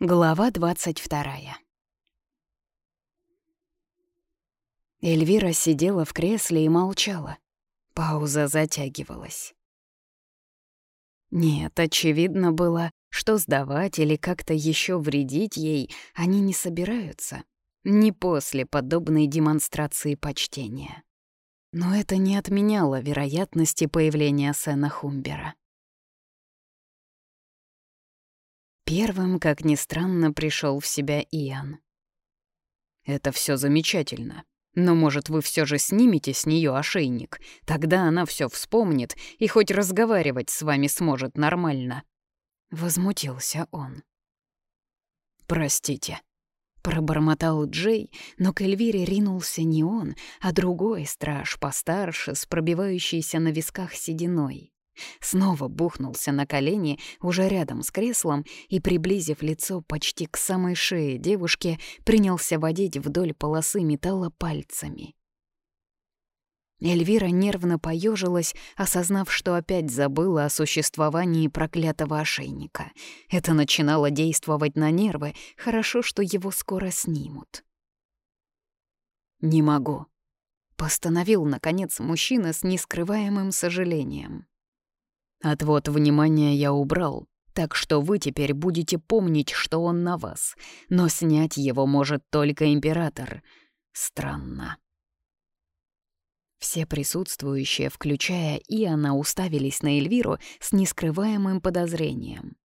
Глава двадцать вторая. Эльвира сидела в кресле и молчала. Пауза затягивалась. Нет, очевидно было, что сдавать или как-то еще вредить ей они не собираются. Не после подобной демонстрации почтения. Но это не отменяло вероятности появления Сэна Хумбера. Первым, как ни странно, пришел в себя Иоанн. «Это все замечательно. Но, может, вы все же снимете с нее ошейник? Тогда она все вспомнит и хоть разговаривать с вами сможет нормально». Возмутился он. «Простите», — пробормотал Джей, но к Эльвире ринулся не он, а другой страж, постарше, с пробивающейся на висках сединой. Снова бухнулся на колени уже рядом с креслом и, приблизив лицо почти к самой шее девушки, принялся водить вдоль полосы металла пальцами. Эльвира нервно поежилась, осознав, что опять забыла о существовании проклятого ошейника. Это начинало действовать на нервы, хорошо, что его скоро снимут. «Не могу», — постановил, наконец, мужчина с нескрываемым сожалением. Отвод внимания я убрал, так что вы теперь будете помнить, что он на вас, но снять его может только император. Странно. Все присутствующие, включая и она, уставились на Эльвиру с нескрываемым подозрением.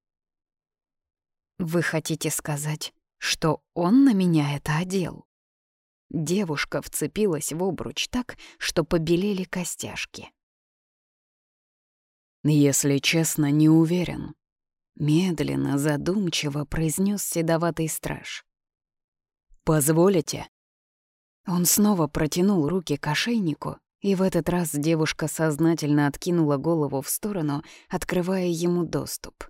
«Вы хотите сказать, что он на меня это одел?» Девушка вцепилась в обруч так, что побелели костяшки. «Если честно, не уверен», — медленно, задумчиво произнес седоватый страж. «Позволите?» Он снова протянул руки к ошейнику, и в этот раз девушка сознательно откинула голову в сторону, открывая ему доступ.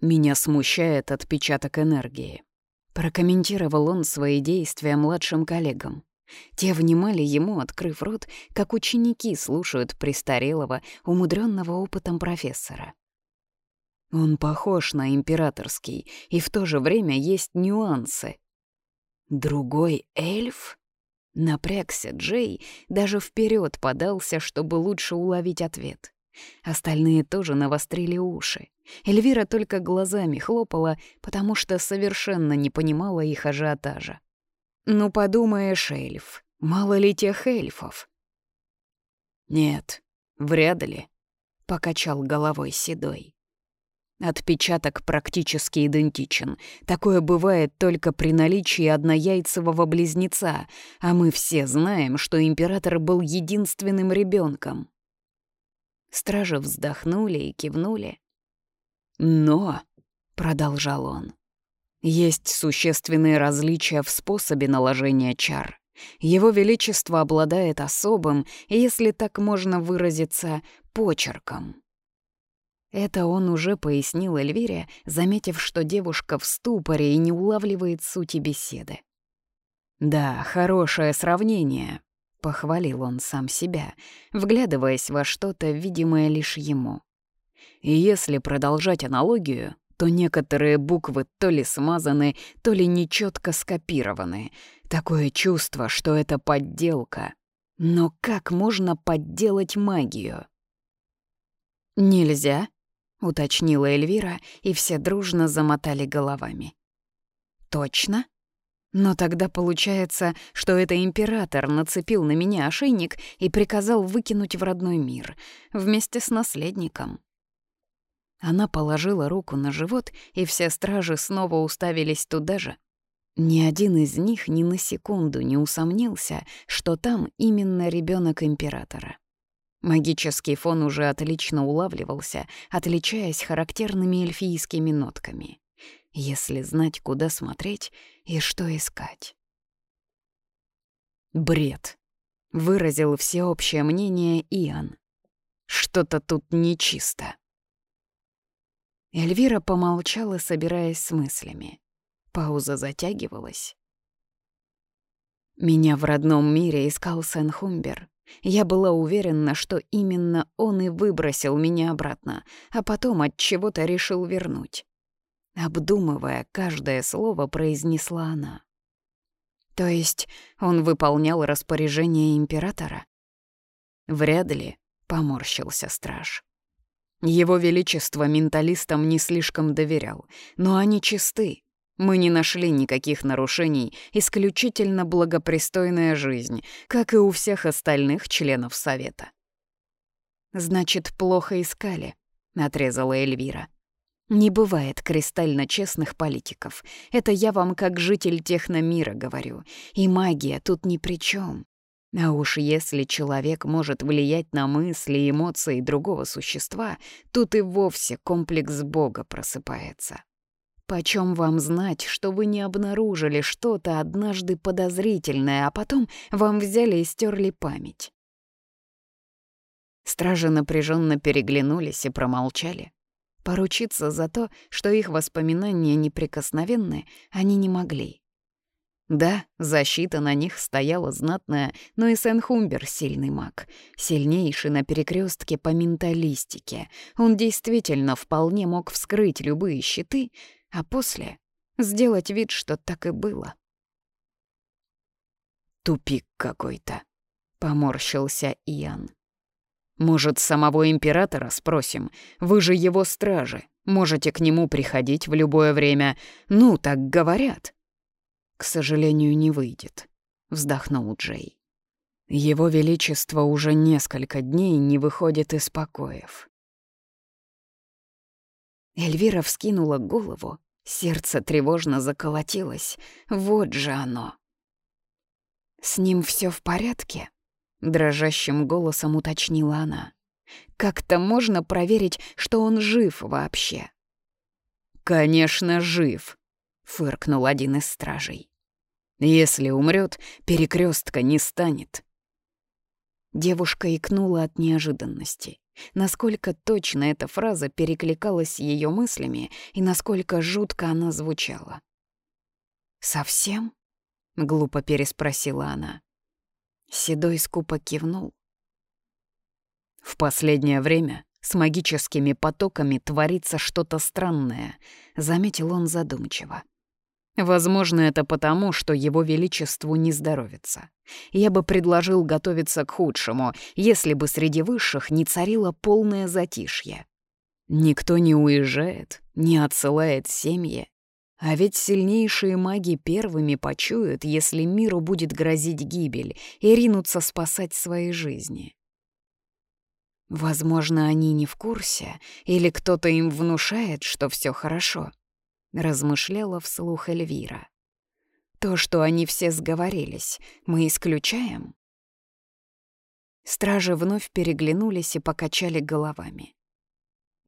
«Меня смущает отпечаток энергии», — прокомментировал он свои действия младшим коллегам. Те внимали ему, открыв рот, как ученики слушают престарелого, умудренного опытом профессора. Он похож на императорский, и в то же время есть нюансы. Другой эльф? Напрягся Джей, даже вперед подался, чтобы лучше уловить ответ. Остальные тоже навострили уши. Эльвира только глазами хлопала, потому что совершенно не понимала их ажиотажа. Ну, подумаешь, эльф. Мало ли тех эльфов. Нет, вряд ли, — покачал головой Седой. Отпечаток практически идентичен. Такое бывает только при наличии однояйцевого близнеца, а мы все знаем, что император был единственным ребенком. Стражи вздохнули и кивнули. «Но», — продолжал он, есть существенные различия в способе наложения чар. Его Величество обладает особым, если так можно выразиться, почерком. Это он уже пояснил Эльвире, заметив, что девушка в ступоре и не улавливает сути беседы. «Да, хорошее сравнение», — похвалил он сам себя, вглядываясь во что-то, видимое лишь ему. И если продолжать аналогию, то некоторые буквы то ли смазаны, то ли нечетко скопированы. Такое чувство, что это подделка. Но как можно подделать магию? «Нельзя», — уточнила Эльвира, и все дружно замотали головами. «Точно?» Но тогда получается, что это император нацепил на меня ошейник и приказал выкинуть в родной мир вместе с наследником. Она положила руку на живот, и все стражи снова уставились туда же. Ни один из них ни на секунду не усомнился, что там именно ребенок императора. Магический фон уже отлично улавливался, отличаясь характерными эльфийскими нотками. Если знать, куда смотреть и что искать. «Бред», — выразил всеобщее мнение Иоанн. «Что-то тут нечисто». Эльвира помолчала, собираясь с мыслями. Пауза затягивалась. Меня в родном мире искал Сен-Хумбер. Я была уверена, что именно он и выбросил меня обратно, а потом от чего-то решил вернуть. Обдумывая каждое слово, произнесла она. То есть он выполнял распоряжение императора? Вряд ли, поморщился страж. Его Величество менталистам не слишком доверял, но они чисты. Мы не нашли никаких нарушений, исключительно благопристойная жизнь, как и у всех остальных членов Совета. «Значит, плохо искали», — отрезала Эльвира. «Не бывает кристально честных политиков. Это я вам как житель техномира говорю. И магия тут ни при чем. А уж если человек может влиять на мысли и эмоции другого существа, тут и вовсе комплекс Бога просыпается. Почем вам знать, что вы не обнаружили что-то однажды подозрительное, а потом вам взяли и стерли память? Стражи напряженно переглянулись и промолчали. Поручиться за то, что их воспоминания неприкосновенны, они не могли. Да, защита на них стояла знатная, но и Сен-Хумбер — сильный маг. Сильнейший на перекрестке по менталистике. Он действительно вполне мог вскрыть любые щиты, а после сделать вид, что так и было. «Тупик какой-то», — поморщился Иоанн. «Может, самого императора спросим? Вы же его стражи. Можете к нему приходить в любое время. Ну, так говорят» к сожалению, не выйдет», — вздохнул Джей. «Его Величество уже несколько дней не выходит из покоев». Эльвира вскинула голову, сердце тревожно заколотилось. Вот же оно. «С ним все в порядке?» — дрожащим голосом уточнила она. «Как-то можно проверить, что он жив вообще?» «Конечно, жив», — фыркнул один из стражей. Если умрет, перекрестка не станет. Девушка икнула от неожиданности. Насколько точно эта фраза перекликалась с ее мыслями и насколько жутко она звучала. «Совсем?» — глупо переспросила она. Седой скупо кивнул. «В последнее время с магическими потоками творится что-то странное», — заметил он задумчиво. Возможно, это потому, что его величеству не здоровится. Я бы предложил готовиться к худшему, если бы среди высших не царило полное затишье. Никто не уезжает, не отсылает семьи. А ведь сильнейшие маги первыми почуют, если миру будет грозить гибель, и ринутся спасать свои жизни. Возможно, они не в курсе, или кто-то им внушает, что все хорошо —— размышляла вслух Эльвира. «То, что они все сговорились, мы исключаем?» Стражи вновь переглянулись и покачали головами.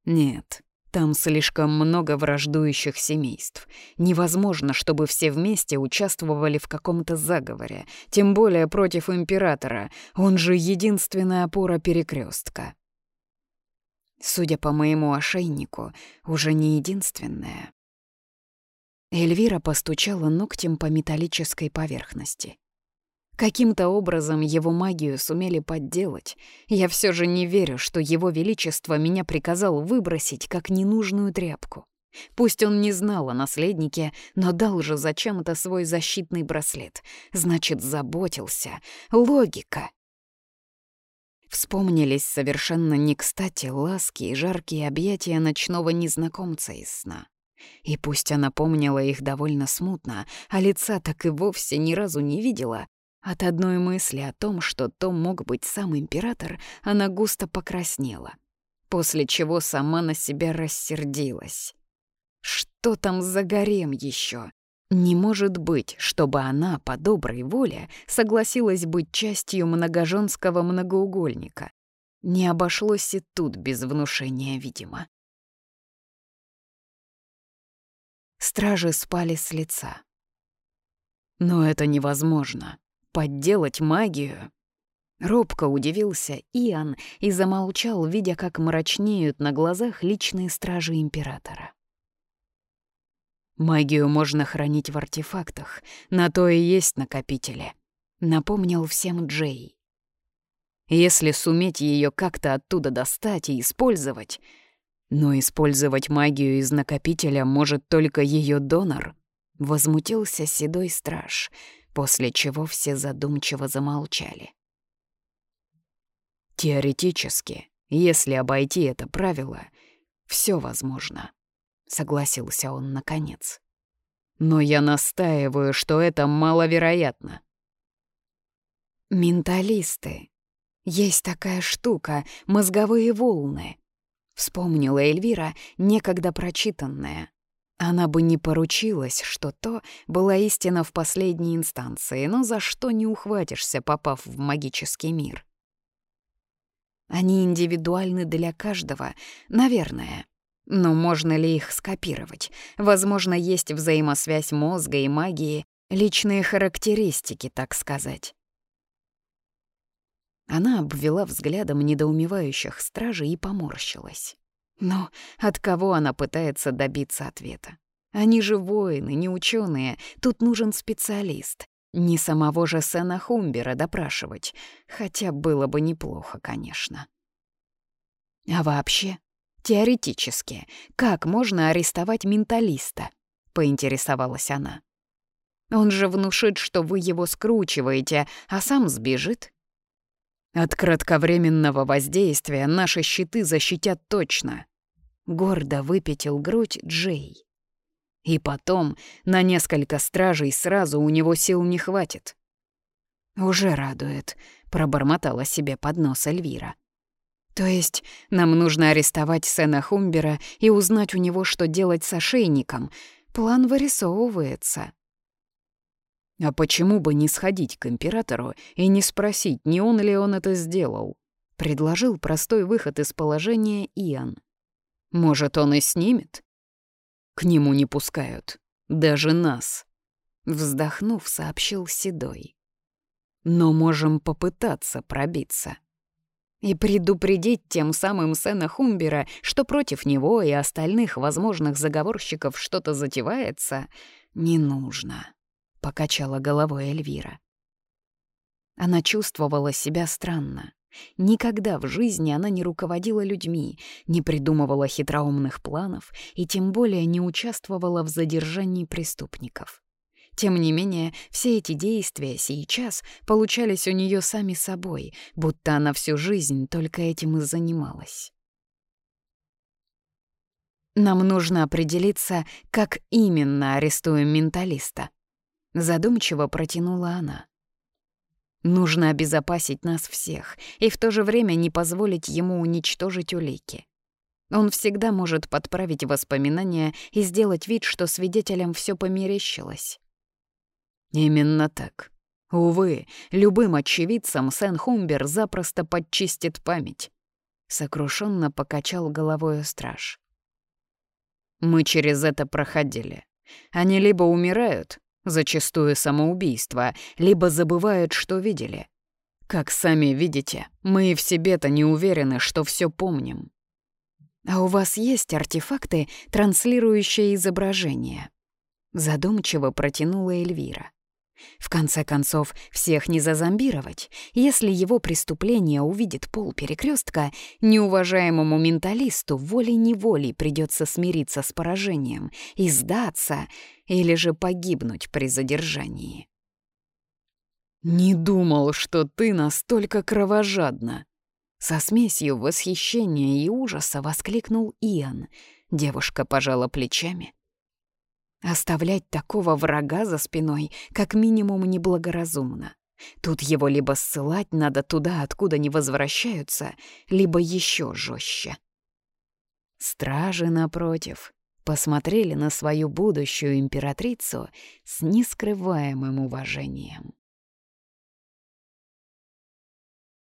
«Нет, там слишком много враждующих семейств. Невозможно, чтобы все вместе участвовали в каком-то заговоре, тем более против императора, он же единственная опора перекрестка. Судя по моему ошейнику, уже не единственная. Эльвира постучала ногтем по металлической поверхности. Каким-то образом его магию сумели подделать. Я все же не верю, что его величество меня приказал выбросить как ненужную тряпку. Пусть он не знал о наследнике, но дал же зачем-то свой защитный браслет. Значит, заботился. Логика. Вспомнились совершенно не кстати ласки и жаркие объятия ночного незнакомца из сна. И пусть она помнила их довольно смутно, а лица так и вовсе ни разу не видела, от одной мысли о том, что то мог быть сам император, она густо покраснела, после чего сама на себя рассердилась. Что там за гарем еще? Не может быть, чтобы она по доброй воле согласилась быть частью многоженского многоугольника. Не обошлось и тут без внушения, видимо. Стражи спали с лица. Но это невозможно. Подделать магию. Робко удивился Иоанн и замолчал, видя, как мрачнеют на глазах личные стражи императора. «Магию можно хранить в артефактах, на то и есть накопители», — напомнил всем Джей. «Если суметь ее как-то оттуда достать и использовать, Но использовать магию из накопителя может только ее донор. Возмутился седой страж, после чего все задумчиво замолчали. Теоретически, если обойти это правило, все возможно, согласился он наконец. Но я настаиваю, что это маловероятно. Менталисты. Есть такая штука — мозговые волны. Вспомнила Эльвира, некогда прочитанная. Она бы не поручилась, что то была истина в последней инстанции, но за что не ухватишься, попав в магический мир? Они индивидуальны для каждого, наверное. Но можно ли их скопировать? Возможно, есть взаимосвязь мозга и магии, личные характеристики, так сказать. Она обвела взглядом недоумевающих стражей и поморщилась. Но от кого она пытается добиться ответа? Они же воины, не ученые. Тут нужен специалист. Не самого же Сэна Хумбера допрашивать. Хотя было бы неплохо, конечно. А вообще, теоретически, как можно арестовать менталиста? Поинтересовалась она. Он же внушит, что вы его скручиваете, а сам сбежит. От кратковременного воздействия наши щиты защитят точно. Гордо выпятил грудь Джей. И потом на несколько стражей сразу у него сил не хватит. «Уже радует», — пробормотала себе под нос Эльвира. «То есть нам нужно арестовать Сэна Хумбера и узнать у него, что делать с ошейником. План вырисовывается». А почему бы не сходить к императору и не спросить, не он ли он это сделал? Предложил простой выход из положения Иоанн. Может, он и снимет? К нему не пускают. Даже нас. Вздохнув, сообщил Седой. Но можем попытаться пробиться. И предупредить тем самым Сэна Хумбера, что против него и остальных возможных заговорщиков что-то затевается, не нужно покачала головой Эльвира. Она чувствовала себя странно. Никогда в жизни она не руководила людьми, не придумывала хитроумных планов и тем более не участвовала в задержании преступников. Тем не менее, все эти действия сейчас получались у нее сами собой, будто она всю жизнь только этим и занималась. Нам нужно определиться, как именно арестуем менталиста, Задумчиво протянула она. Нужно обезопасить нас всех и в то же время не позволить ему уничтожить улики. Он всегда может подправить воспоминания и сделать вид, что свидетелям все померещилось. Именно так. Увы, любым очевидцам Сен Хумбер запросто подчистит память. Сокрушенно покачал головой страж. Мы через это проходили. Они либо умирают, зачастую самоубийство, либо забывают, что видели. Как сами видите, мы и в себе-то не уверены, что все помним. А у вас есть артефакты, транслирующие изображения? Задумчиво протянула Эльвира. В конце концов, всех не зазомбировать. Если его преступление увидит пол перекрестка, неуважаемому менталисту волей-неволей придется смириться с поражением и сдаться, или же погибнуть при задержании. «Не думал, что ты настолько кровожадна!» Со смесью восхищения и ужаса воскликнул Иоанн. Девушка пожала плечами. Оставлять такого врага за спиной как минимум неблагоразумно. Тут его либо ссылать надо туда, откуда не возвращаются, либо еще жестче. Стражи, напротив, посмотрели на свою будущую императрицу с нескрываемым уважением.